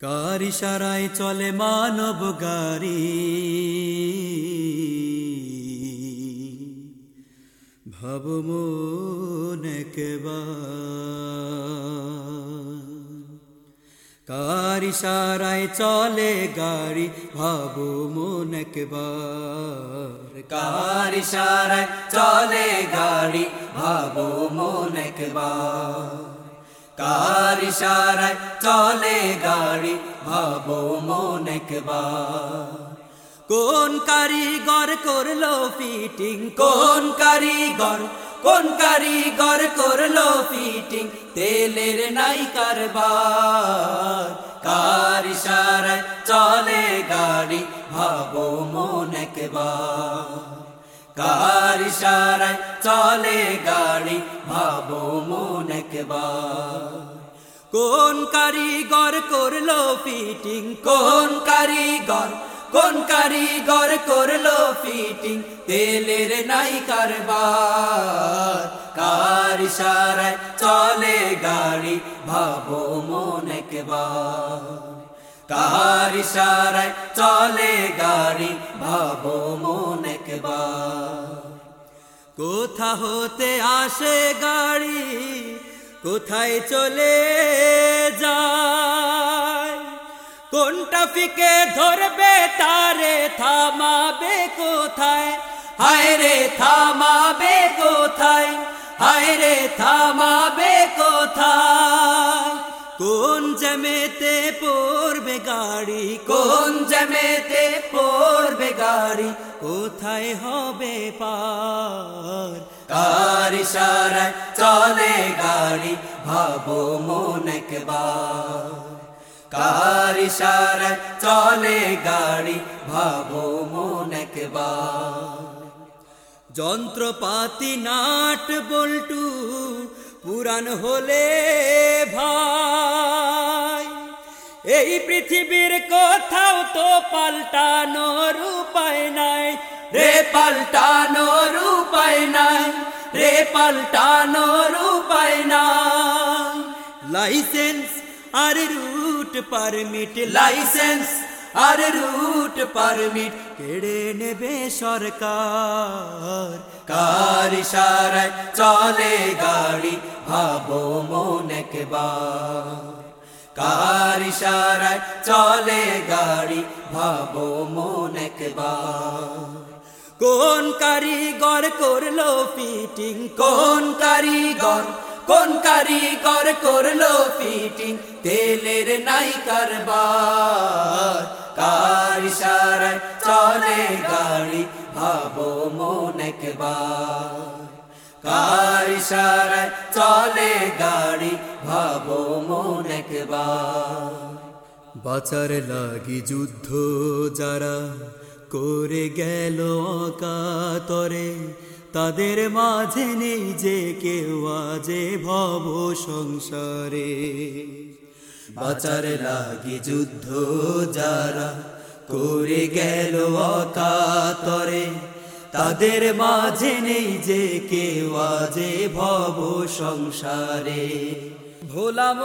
কার ইশারায় চলে মানব গাড়ি? ভাব মন কার ইশারায় চলে গাড়ি? ভাব মন একবার। কার ইশারায় চলে গাড়ি? ভাবো মন একবার। কার ইশারায় চলে গাড়ি? ভাবো মন একবার। কোন কারিগর করল ফিটিং কোন কারিগর কোন কারিগর করল ফিটিং তেলের নাই কারবার। কার ইশারায় চলে গাড়ি? ভাবো মন একবার। কার ইশারায় চলে গাড়ি, ভাবো মন কোন কারিগর করল ফিটিং কোন কারিগর কোন কারিগর করল ফিটিং তেলের নাই কারবার। কার ইশারায় চলে গাড়ি, ভাবো মন কার ইশারায় চলে গাড়ি, ভাবো মন একবার। কোথা হতে আসে গাড়ি? কোথায় চলে যায়? কোনটা ফিকে ধরবে তারে? থামাবে কোথায়? হায় রে, থামাবে কোথায়? হায় রে, থামাবে কোথায়? কোন জমেতে পড়বে গাড়ি? কোন জমেতে পড়বে গাড়ি? কোথায় হবে কার ইশারায় চলে গাড়ি, ভাবো মন একবার। কার ইশারায় চলে গাড়ি, ভাবো মন একবার। যন্ত্রপাতি নাট বল্টু পুরান হলে ভাই। এই পৃথিবীর কোথাও তো পাল্টানোর উপায় নাই রে, পাল্টানোর উপায় পাল্টানোর উপায় নাই লাইসেন্স আর রুট পারমিট লাইসেন্স আর রুট পারমিট কেড়ে নেবে সরকার। কার ইশারায় চলে গাড়ি, ভাবো মন একবার। কার ইশারায় চলে গাড়ি, ভাবো মন একবার। কোন কারিগর করল ফিটিং কোন কারিগর কোন কারিগর করল ফিটিং তেলের নাই কারবার, কার ইশারায় চলে গাড়ি? ভাবো মন কার ইশারায় চলে গাড়ি? ভাবো মন বাঁচার লাগি যুদ্ধ যারা করে গেল অকাতরে। তাদের মাঝে নেই যে কেউ আজে ভব সংসারে। বাঁচার লাগি যুদ্ধ যারা করে গেল অকাতরে। তাদের মাঝে নেই যে কেউ আজে ভব সংসারে। ভোলাম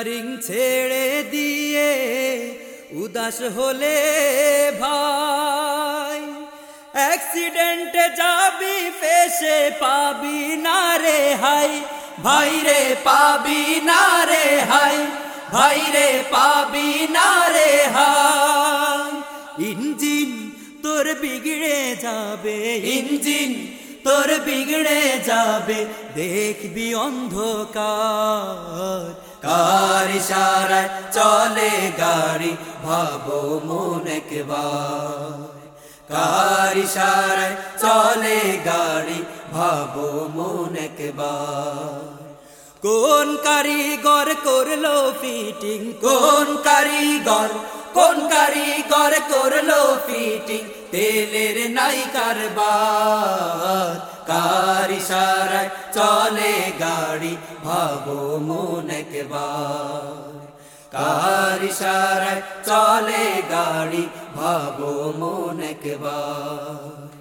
স্টিয়ারিং ছেড়ে দিয়ে উদাস হলে ভাই। অ্যাক্সিডেন্টে যাবি, ফেসে পাবি না রে হাই। ভাই রে, পাবি না রে হাই। ভাই রে, পাবি না রে হাই। ইঞ্জিন তোর বিগড়ে যাবে। ইঞ্জিন তোর বিগড়ে যাবে, দেখবি অন্ধকার। কার ইশারায় চলে গাড়ি, ভাবো মন একবার। কার ইশারায় চলে গাড়ি, ভাবো মন একবার। কোন কারিগর করল ফিটিং কোন কারিগর কোন কারিগর করল ফিটিং তেলের নাই কারবার। কার ইশারায় চলে গাড়ি? ভাবো মন একবার। ইশারায় চলে গাড়ি? ভাবো মন একবার।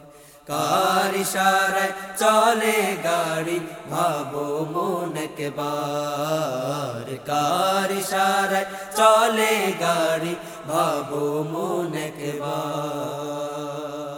কার ইশারায় চলে গাড়ি? ভাবো মন একবার। কার ইশারায় চলে গাড়ি? ভাবো মন একবার।